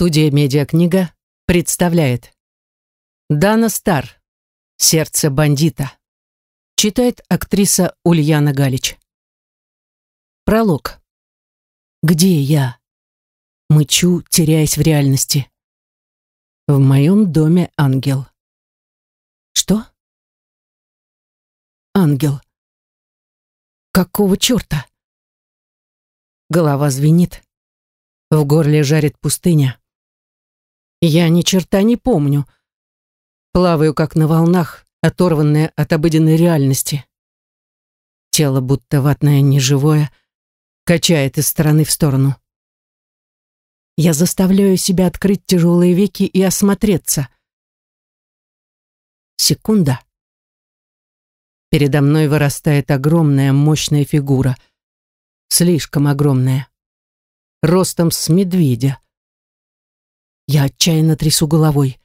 Студия «Медиакнига» представляет Дана Стар «Сердце бандита» Читает актриса Ульяна Галич Пролог Где я? Мычу, теряясь в реальности. В моем доме ангел. Что? Ангел. Какого черта? Голова звенит. В горле жарит пустыня. Я ни черта не помню. Плаваю, как на волнах, оторванная от обыденной реальности. Тело, будто ватное неживое, качает из стороны в сторону. Я заставляю себя открыть тяжелые веки и осмотреться. Секунда. Передо мной вырастает огромная мощная фигура. Слишком огромная. Ростом с медведя. Я отчаянно трясу головой.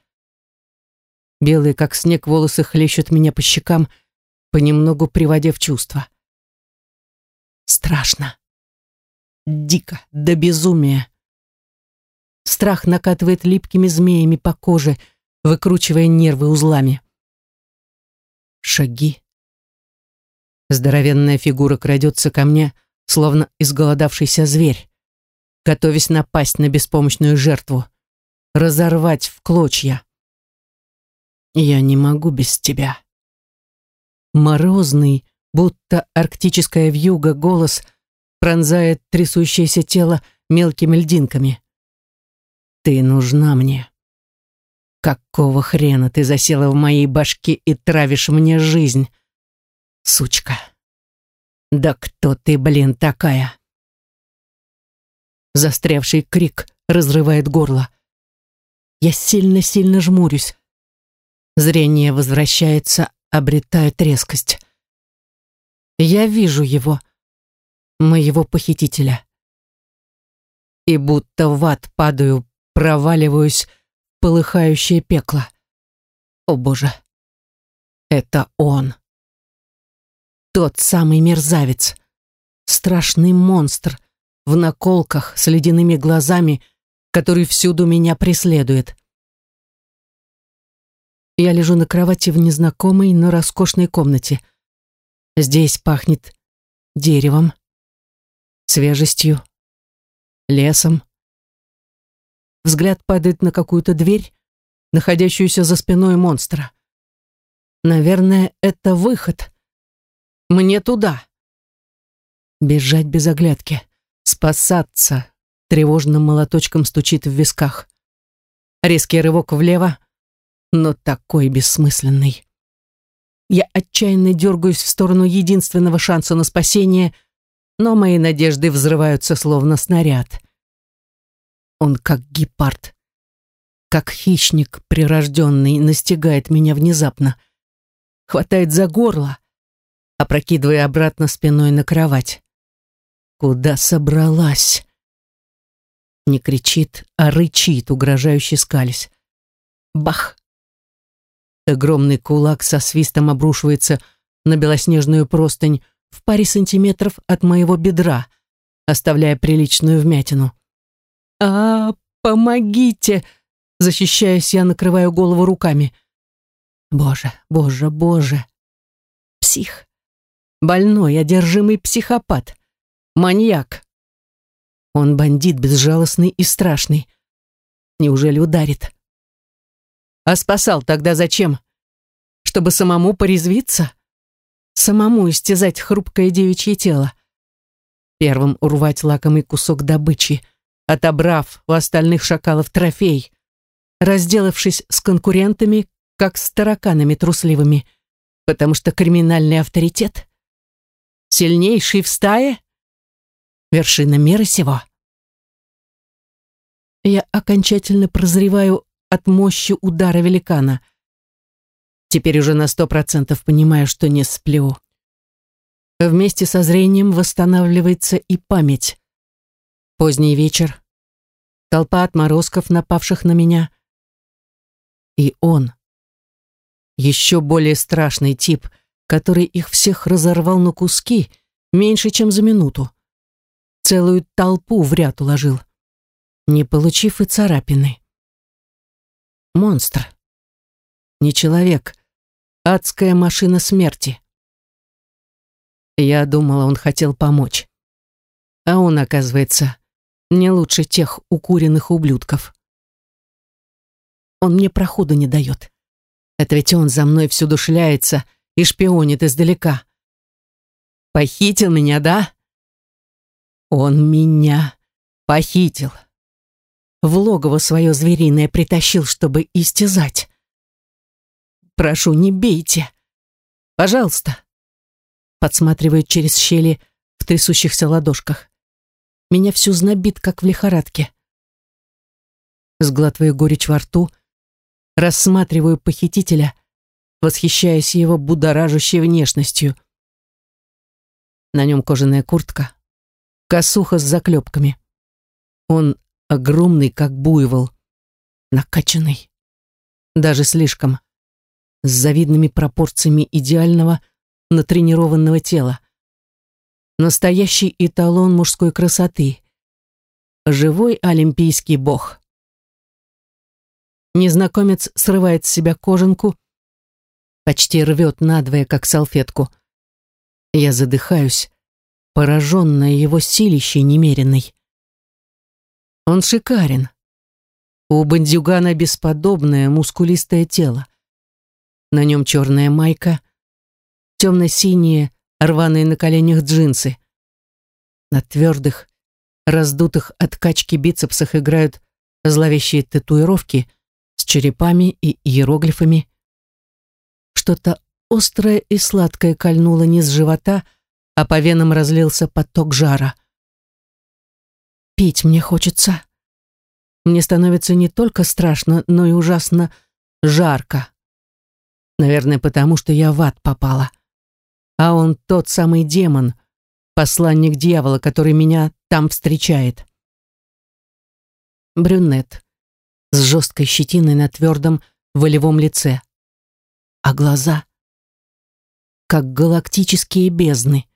Белые, как снег, волосы хлещут меня по щекам, понемногу приводя в чувство. Страшно. Дико, до безумия. Страх накатывает липкими змеями по коже, выкручивая нервы узлами. Шаги. Здоровенная фигура крадется ко мне, словно изголодавшийся зверь, готовясь напасть на беспомощную жертву разорвать в клочья. Я не могу без тебя. Морозный, будто арктическая вьюга, голос пронзает трясущееся тело мелкими льдинками. Ты нужна мне. Какого хрена ты засела в моей башке и травишь мне жизнь? Сучка. Да кто ты, блин, такая? Застрявший крик разрывает горло. Я сильно-сильно жмурюсь. Зрение возвращается, обретает резкость. Я вижу его, моего похитителя. И будто в ад падаю, проваливаюсь в полыхающее пекло. О боже, это он. Тот самый мерзавец, страшный монстр в наколках с ледяными глазами, который всюду меня преследует. Я лежу на кровати в незнакомой, но роскошной комнате. Здесь пахнет деревом, свежестью, лесом. Взгляд падает на какую-то дверь, находящуюся за спиной монстра. Наверное, это выход. Мне туда. Бежать без оглядки, спасаться, тревожным молоточком стучит в висках. Резкий рывок влево, но такой бессмысленный. Я отчаянно дергаюсь в сторону единственного шанса на спасение, но мои надежды взрываются словно снаряд. Он как гепард, как хищник прирожденный, настигает меня внезапно, хватает за горло, опрокидывая обратно спиной на кровать. Куда собралась? Не кричит, а рычит, угрожающе скались. Бах! Огромный кулак со свистом обрушивается на белоснежную простынь в паре сантиметров от моего бедра, оставляя приличную вмятину. а, помогите!» Защищаясь, я накрываю голову руками. «Боже, боже, боже!» Псих. Больной, одержимый психопат. Маньяк. Он бандит безжалостный и страшный. Неужели ударит? А спасал тогда зачем? Чтобы самому порезвиться? Самому истязать хрупкое девичье тело? Первым урвать лакомый кусок добычи, отобрав у остальных шакалов трофей, разделавшись с конкурентами, как с тараканами трусливыми, потому что криминальный авторитет? Сильнейший в стае? Вершина мира сего. Я окончательно прозреваю от мощи удара великана. Теперь уже на сто процентов понимаю, что не сплю. Вместе со зрением восстанавливается и память. Поздний вечер, толпа отморозков, напавших на меня. И он, еще более страшный тип, который их всех разорвал на куски меньше, чем за минуту целую толпу в ряд уложил. не получив и царапины. Монстр. Не человек. Адская машина смерти. Я думала, он хотел помочь. А он, оказывается, не лучше тех укуренных ублюдков. Он мне проходу не дает. Это ведь он за мной всюду шляется и шпионит издалека. Похитил меня, да? Он меня похитил. В логово свое звериное притащил, чтобы истязать. Прошу, не бейте. Пожалуйста. Подсматривает через щели в трясущихся ладошках. Меня всю знобит, как в лихорадке. Сглатываю горечь во рту, рассматриваю похитителя, восхищаясь его будоражащей внешностью. На нем кожаная куртка, косуха с заклепками. Он огромный, как буйвол, накачанный, даже слишком, с завидными пропорциями идеального натренированного тела. Настоящий эталон мужской красоты. Живой олимпийский бог. Незнакомец срывает с себя кожанку, почти рвет надвое, как салфетку. Я задыхаюсь, пораженная его силищей немеренной. Он шикарен. У бандюгана бесподобное мускулистое тело. На нем черная майка, темно-синие, рваные на коленях джинсы. На твердых, раздутых от качки бицепсах играют зловещие татуировки с черепами и иероглифами. Что-то острое и сладкое кольнуло низ живота, а по венам разлился поток жара. Пить мне хочется. Мне становится не только страшно, но и ужасно жарко. Наверное, потому что я в ад попала. А он тот самый демон, посланник дьявола, который меня там встречает. Брюнет с жесткой щетиной на твердом волевом лице. А глаза как галактические бездны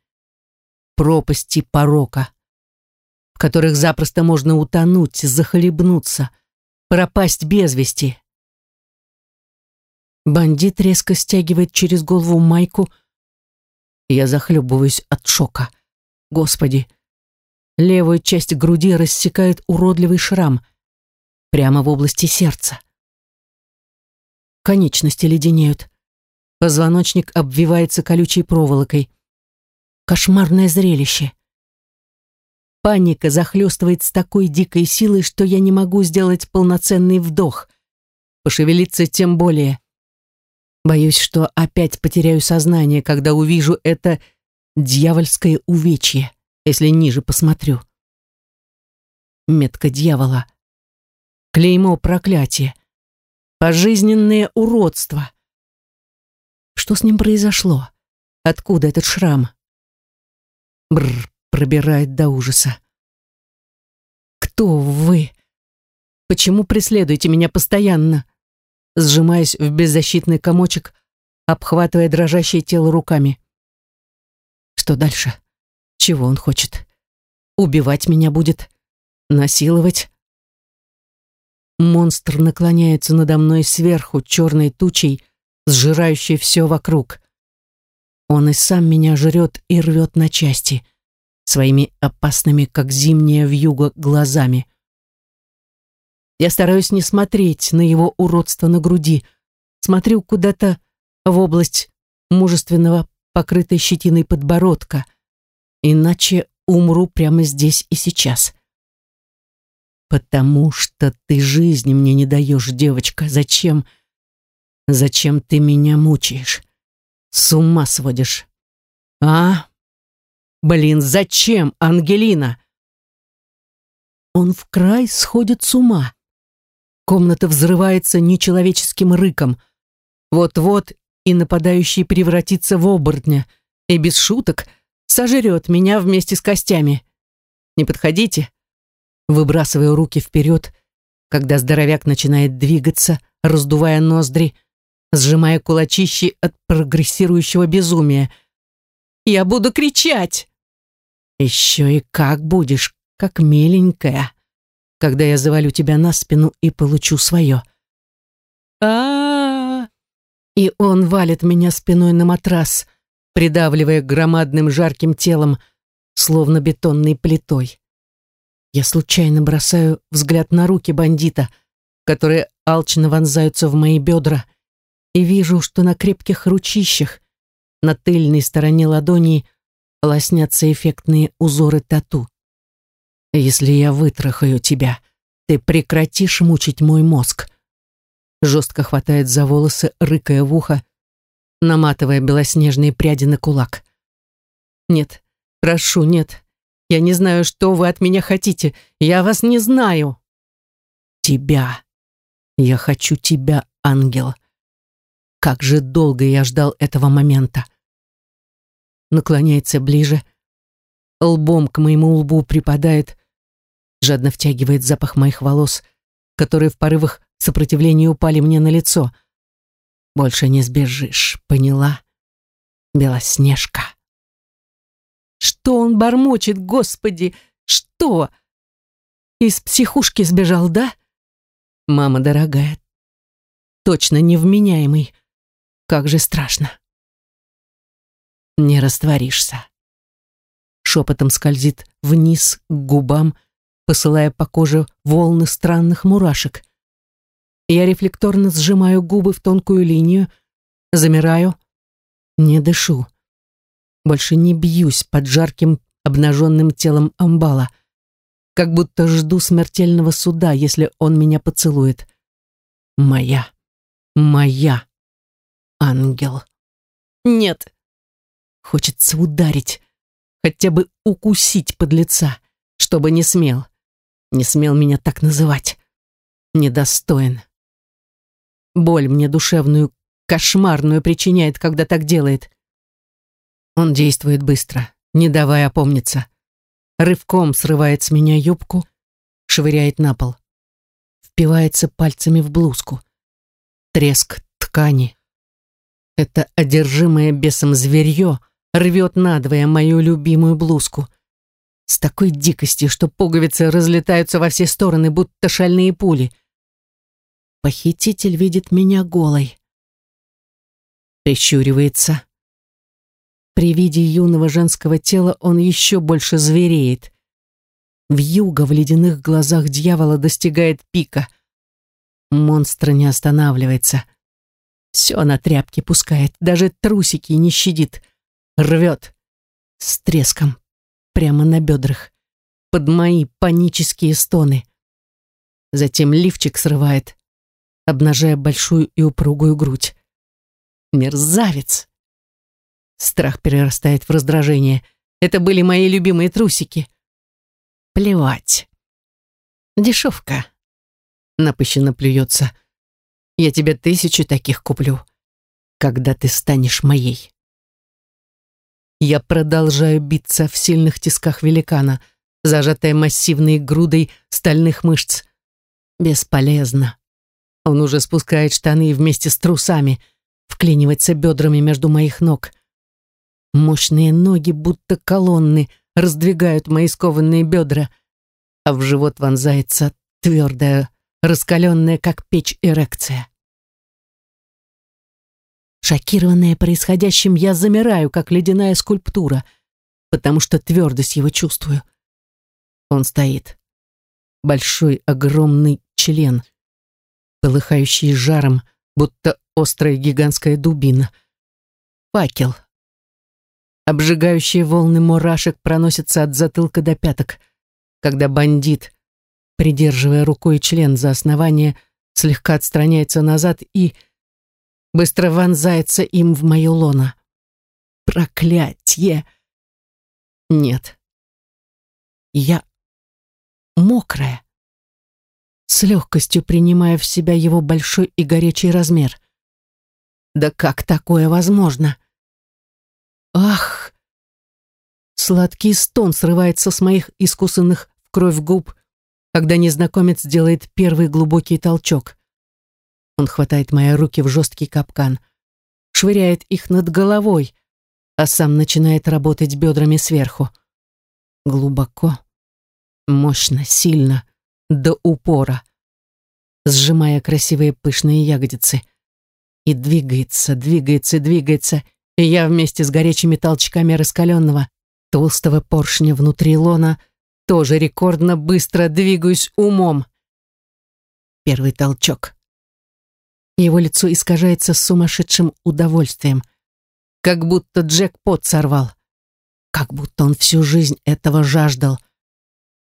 пропасти порока, в которых запросто можно утонуть, захлебнуться, пропасть без вести. Бандит резко стягивает через голову майку. Я захлебываюсь от шока. Господи! Левую часть груди рассекает уродливый шрам. Прямо в области сердца. Конечности леденеют. Позвоночник обвивается колючей проволокой. Кошмарное зрелище. Паника захлестывает с такой дикой силой, что я не могу сделать полноценный вдох. Пошевелиться тем более. Боюсь, что опять потеряю сознание, когда увижу это дьявольское увечье, если ниже посмотрю. Метка дьявола. Клеймо проклятия. Пожизненное уродство. Что с ним произошло? Откуда этот шрам? Бррр, пробирает до ужаса. «Кто вы? Почему преследуете меня постоянно?» Сжимаясь в беззащитный комочек, обхватывая дрожащее тело руками. «Что дальше? Чего он хочет? Убивать меня будет? Насиловать?» Монстр наклоняется надо мной сверху черной тучей, сжирающей все вокруг. Он и сам меня жрет и рвет на части, своими опасными, как зимняя вьюга, глазами. Я стараюсь не смотреть на его уродство на груди, смотрю куда-то в область мужественного, покрытой щетиной подбородка, иначе умру прямо здесь и сейчас. Потому что ты жизни мне не даешь, девочка. Зачем? Зачем ты меня мучаешь? С ума сводишь. А? Блин, зачем, Ангелина? Он в край сходит с ума. Комната взрывается нечеловеческим рыком. Вот-вот и нападающий превратится в оборотня, и без шуток сожрет меня вместе с костями. Не подходите. Выбрасываю руки вперед, когда здоровяк начинает двигаться, раздувая ноздри, сжимая кулачищи от прогрессирующего безумия. «Я буду кричать!» «Еще и как будешь, как миленькая!» когда я завалю тебя на спину и получу свое. а, И он валит меня спиной на матрас, придавливая громадным жарким телом, словно бетонной плитой. Я случайно бросаю взгляд на руки бандита, которые алчно вонзаются в мои бедра, и вижу, что на крепких ручищах, на тыльной стороне ладони, лоснятся эффектные узоры тату. Если я вытрахаю тебя, ты прекратишь мучить мой мозг. Жестко хватает за волосы, рыкая в ухо, наматывая белоснежные пряди на кулак. Нет, прошу, нет. Я не знаю, что вы от меня хотите. Я вас не знаю. Тебя. Я хочу тебя, ангел. Как же долго я ждал этого момента. Наклоняется ближе, лбом к моему лбу припадает, жадно втягивает запах моих волос, которые в порывах сопротивления упали мне на лицо. Больше не сбежишь, поняла? Белоснежка. Что он бормочет, господи? Что? Из психушки сбежал, да? Мама дорогая. Точно невменяемый. Как же страшно. Не растворишься. Шепотом скользит вниз к губам, посылая по коже волны странных мурашек. Я рефлекторно сжимаю губы в тонкую линию, замираю, не дышу. Больше не бьюсь под жарким обнаженным телом амбала, как будто жду смертельного суда, если он меня поцелует. Моя, моя, ангел. Нет. Хочется ударить, хотя бы укусить под лица, чтобы не смел не смел меня так называть. Недостоин. Боль мне душевную, кошмарную причиняет, когда так делает. Он действует быстро, не давая опомниться. Рывком срывает с меня юбку, швыряет на пол. Впивается пальцами в блузку. Треск ткани. Это одержимое бесом зверье рвет надвое мою любимую блузку — с такой дикостью, что пуговицы разлетаются во все стороны, будто шальные пули. Похититель видит меня голой. Прищуривается. При виде юного женского тела он еще больше звереет. Вьюга в ледяных глазах дьявола достигает пика. Монстр не останавливается. Все на тряпки пускает, даже трусики не щадит. Рвет. С треском прямо на бедрах, под мои панические стоны. Затем лифчик срывает, обнажая большую и упругую грудь. Мерзавец! Страх перерастает в раздражение. Это были мои любимые трусики. Плевать. Дешевка. Напыщенно плюется. Я тебе тысячу таких куплю, когда ты станешь моей. Я продолжаю биться в сильных тисках великана, зажатая массивной грудой стальных мышц. Бесполезно. Он уже спускает штаны вместе с трусами, вклинивается бедрами между моих ног. Мощные ноги, будто колонны, раздвигают мои скованные бедра, а в живот вонзается твердая, раскаленная, как печь, эрекция. Шокированная происходящим, я замираю, как ледяная скульптура, потому что твердость его чувствую. Он стоит. Большой, огромный член, полыхающий жаром, будто острая гигантская дубина. Факел. Обжигающие волны мурашек проносятся от затылка до пяток, когда бандит, придерживая рукой член за основание, слегка отстраняется назад и быстро вонзается им в мою лоно. Проклятье! Нет. Я мокрая, с легкостью принимая в себя его большой и горячий размер. Да как такое возможно? Ах! Сладкий стон срывается с моих искусанных в кровь губ, когда незнакомец делает первый глубокий толчок. Он хватает мои руки в жесткий капкан, швыряет их над головой, а сам начинает работать бедрами сверху. Глубоко, мощно, сильно, до упора, сжимая красивые пышные ягодицы. И двигается, двигается, двигается, и я вместе с горячими толчками раскаленного, толстого поршня внутри лона тоже рекордно быстро двигаюсь умом. Первый толчок. Его лицо искажается сумасшедшим удовольствием, как будто джекпот сорвал, как будто он всю жизнь этого жаждал.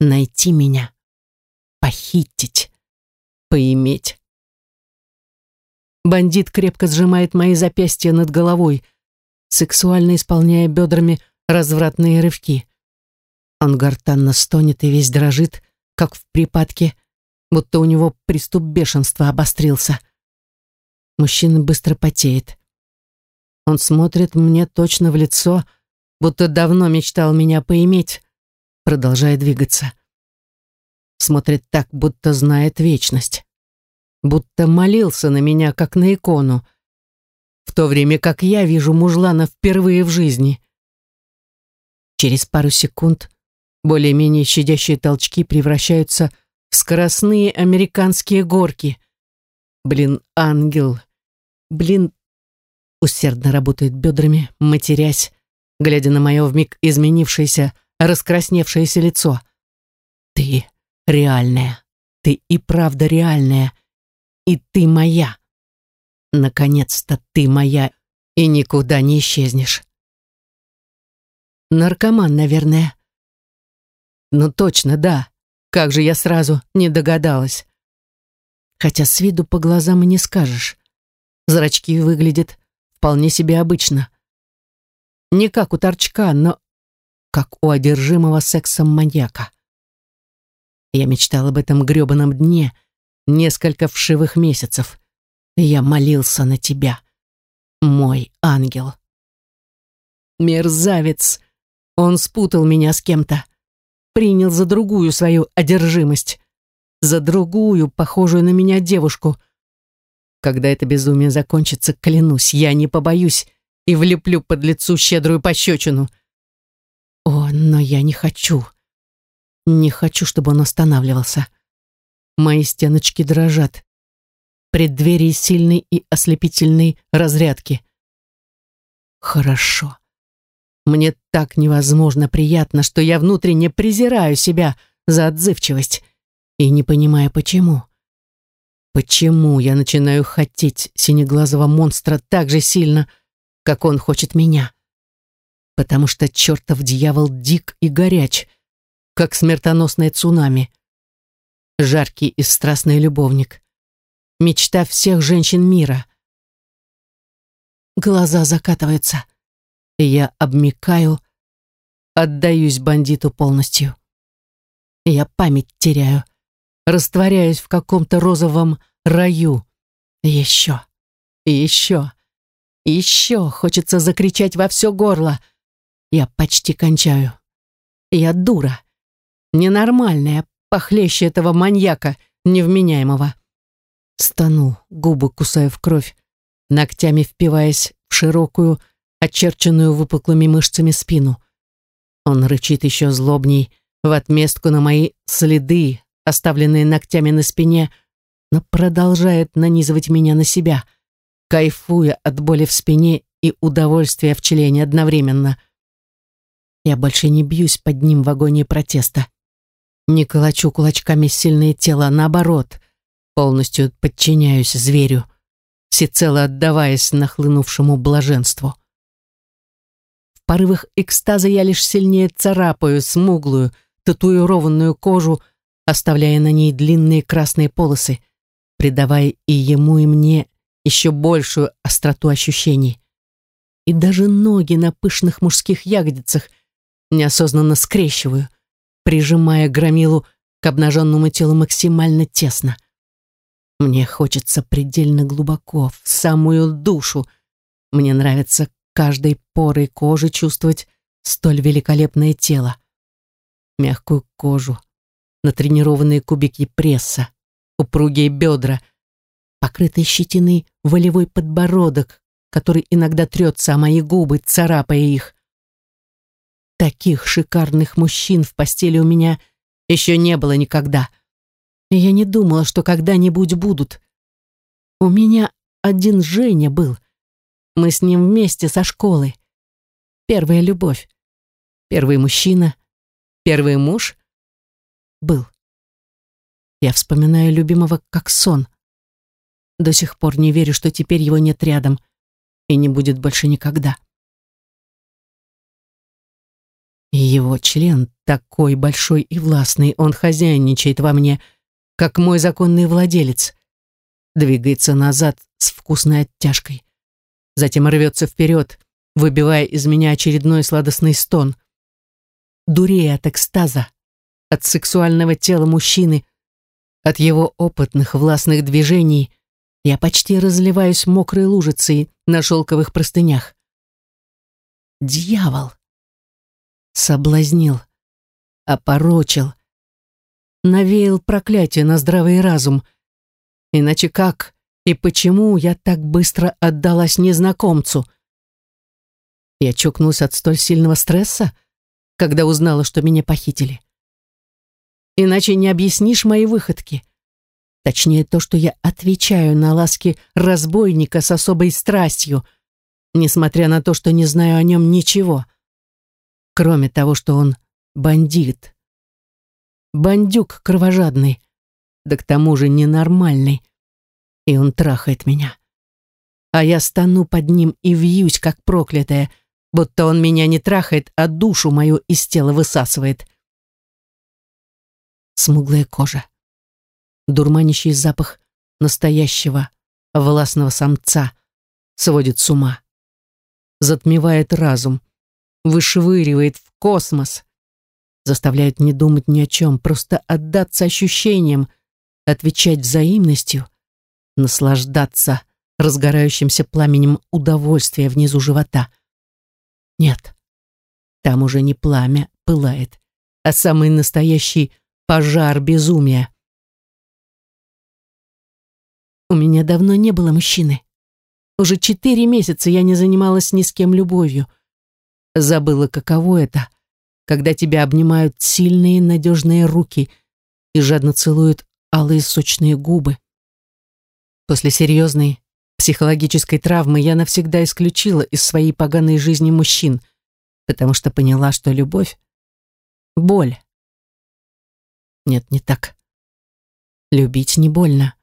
Найти меня, похитить, поиметь. Бандит крепко сжимает мои запястья над головой, сексуально исполняя бедрами развратные рывки. Он гортанно стонет и весь дрожит, как в припадке, будто у него приступ бешенства обострился. Мужчина быстро потеет. Он смотрит мне точно в лицо, будто давно мечтал меня поиметь, продолжая двигаться. Смотрит так, будто знает вечность будто молился на меня, как на икону, в то время как я вижу мужлана впервые в жизни. Через пару секунд более-менее щадящие толчки превращаются в скоростные американские горки. Блин, ангел. Блин, усердно работает бедрами, матерясь, глядя на мое вмиг изменившееся, раскрасневшееся лицо. Ты реальная. Ты и правда реальная и ты моя. Наконец-то ты моя, и никуда не исчезнешь. Наркоман, наверное. Ну точно, да. Как же я сразу не догадалась. Хотя с виду по глазам и не скажешь. Зрачки выглядят вполне себе обычно. Не как у торчка, но как у одержимого сексом маньяка. Я мечтала об этом грёбаном дне, несколько вшивых месяцев. Я молился на тебя, мой ангел. Мерзавец! Он спутал меня с кем-то. Принял за другую свою одержимость. За другую, похожую на меня девушку. Когда это безумие закончится, клянусь, я не побоюсь и влеплю под лицу щедрую пощечину. О, но я не хочу. Не хочу, чтобы он останавливался. Мои стеночки дрожат. Преддверие сильной и ослепительной разрядки. Хорошо. Мне так невозможно приятно, что я внутренне презираю себя за отзывчивость и не понимаю, почему. Почему я начинаю хотеть синеглазого монстра так же сильно, как он хочет меня? Потому что чертов дьявол дик и горяч, как смертоносное цунами — жаркий и страстный любовник. Мечта всех женщин мира. Глаза закатываются, я обмикаю, отдаюсь бандиту полностью. Я память теряю, растворяюсь в каком-то розовом раю. Еще, еще, еще хочется закричать во все горло. Я почти кончаю. Я дура, ненормальная, похлеще этого маньяка невменяемого. Стану, губы кусая в кровь, ногтями впиваясь в широкую, очерченную выпуклыми мышцами спину. Он рычит еще злобней, в отместку на мои следы, оставленные ногтями на спине, но продолжает нанизывать меня на себя, кайфуя от боли в спине и удовольствия в члене одновременно. Я больше не бьюсь под ним в агонии протеста. Не колочу кулачками сильное тело, наоборот, полностью подчиняюсь зверю, всецело отдаваясь нахлынувшему блаженству. В порывах экстаза я лишь сильнее царапаю смуглую, татуированную кожу, оставляя на ней длинные красные полосы, придавая и ему, и мне еще большую остроту ощущений. И даже ноги на пышных мужских ягодицах неосознанно скрещиваю, прижимая громилу к обнаженному телу максимально тесно. Мне хочется предельно глубоко, в самую душу. Мне нравится каждой порой кожи чувствовать столь великолепное тело. Мягкую кожу, натренированные кубики пресса, упругие бедра, покрытый щетиной волевой подбородок, который иногда трется о мои губы, царапая их. Таких шикарных мужчин в постели у меня еще не было никогда. И я не думала, что когда-нибудь будут. У меня один Женя был. Мы с ним вместе со школы. Первая любовь. Первый мужчина. Первый муж. Был. Я вспоминаю любимого как сон. До сих пор не верю, что теперь его нет рядом и не будет больше никогда. Его член такой большой и властный, он хозяйничает во мне, как мой законный владелец. Двигается назад с вкусной оттяжкой. Затем рвется вперед, выбивая из меня очередной сладостный стон. Дурея от экстаза, от сексуального тела мужчины, от его опытных властных движений, я почти разливаюсь мокрой лужицей на шелковых простынях. Дьявол! Соблазнил, опорочил, навеял проклятие на здравый разум. Иначе как и почему я так быстро отдалась незнакомцу? Я чокнулась от столь сильного стресса, когда узнала, что меня похитили. Иначе не объяснишь мои выходки. Точнее, то, что я отвечаю на ласки разбойника с особой страстью, несмотря на то, что не знаю о нем ничего. Кроме того, что он бандит. Бандюк кровожадный, да к тому же ненормальный. И он трахает меня. А я стану под ним и вьюсь, как проклятая, будто он меня не трахает, а душу мою из тела высасывает смуглая кожа, дурманящий запах настоящего властного самца сводит с ума, затмевает разум, вышвыривает в космос, заставляет не думать ни о чем, просто отдаться ощущениям, отвечать взаимностью, наслаждаться разгорающимся пламенем удовольствия внизу живота. Нет, там уже не пламя пылает, а самый настоящий пожар безумия. У меня давно не было мужчины. Уже четыре месяца я не занималась ни с кем любовью. Забыла, каково это, когда тебя обнимают сильные надежные руки и жадно целуют алые сочные губы. После серьезной психологической травмы я навсегда исключила из своей поганой жизни мужчин, потому что поняла, что любовь — боль. Нет, не так. Любить не больно.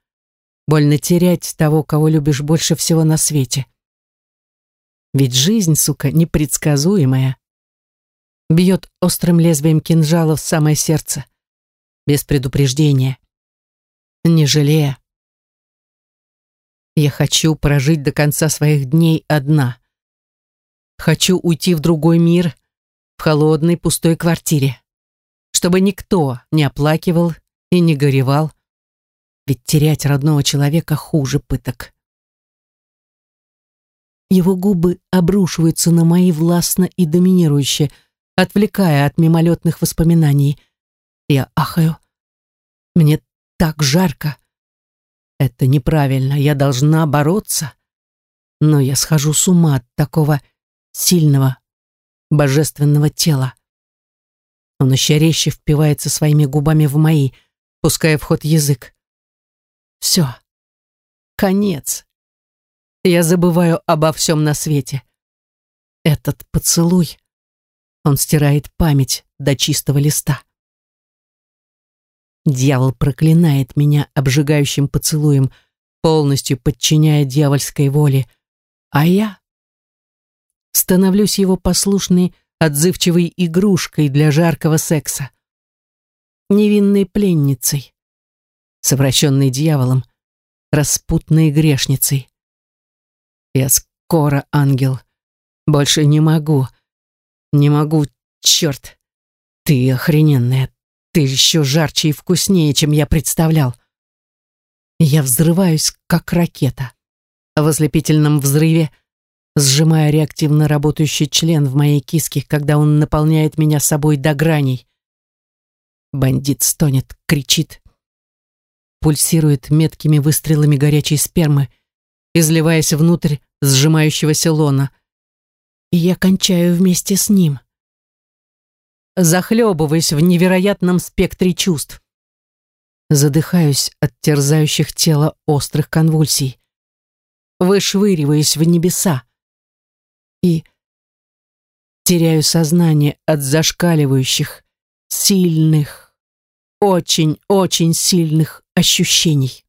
Больно терять того, кого любишь больше всего на свете. Ведь жизнь, сука, непредсказуемая. Бьет острым лезвием кинжала в самое сердце. Без предупреждения. Не жалея. Я хочу прожить до конца своих дней одна. Хочу уйти в другой мир, в холодной пустой квартире чтобы никто не оплакивал и не горевал, ведь терять родного человека хуже пыток. Его губы обрушиваются на мои властно и доминирующе, отвлекая от мимолетных воспоминаний. Я ахаю. Мне так жарко. Это неправильно, я должна бороться. Но я схожу с ума от такого сильного, божественного тела. Он еще резче впивается своими губами в мои, пуская в ход язык. Все. Конец. Я забываю обо всем на свете. Этот поцелуй. Он стирает память до чистого листа. Дьявол проклинает меня обжигающим поцелуем, полностью подчиняя дьявольской воле, а я становлюсь его послушной отзывчивой игрушкой для жаркого секса, невинной пленницей, совращенной дьяволом, распутной грешницей. Я скоро, ангел, больше не могу, не могу, черт, ты охрененная, ты еще жарче и вкуснее, чем я представлял. Я взрываюсь, как ракета. В ослепительном взрыве сжимая реактивно работающий член в моей киске, когда он наполняет меня собой до граней. Бандит стонет, кричит, пульсирует меткими выстрелами горячей спермы, изливаясь внутрь сжимающегося лона. И я кончаю вместе с ним. Захлебываясь в невероятном спектре чувств. задыхаюсь от терзающих тело острых конвульсий, вышвыриваюсь в небеса и теряю сознание от зашкаливающих, сильных, очень-очень сильных ощущений.